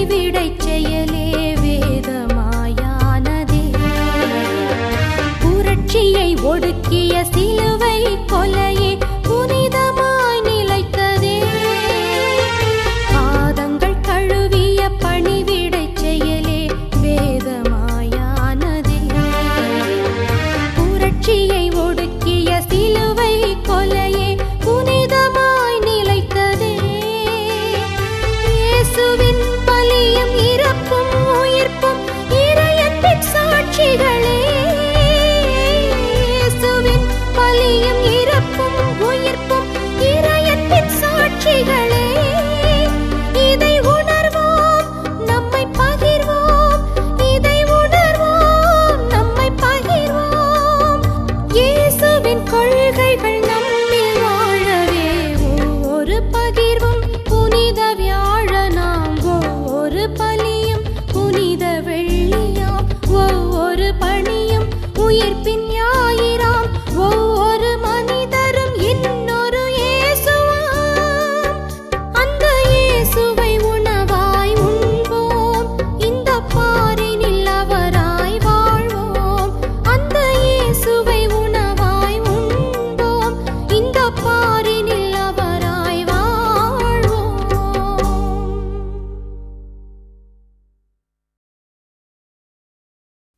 பணிவிடைச் செயலே வேதமாயானதே. புரட்சியை ஒடுக்கிய சிலுவை கொலையே உயிர்ப்பின் ஞாயிறாம்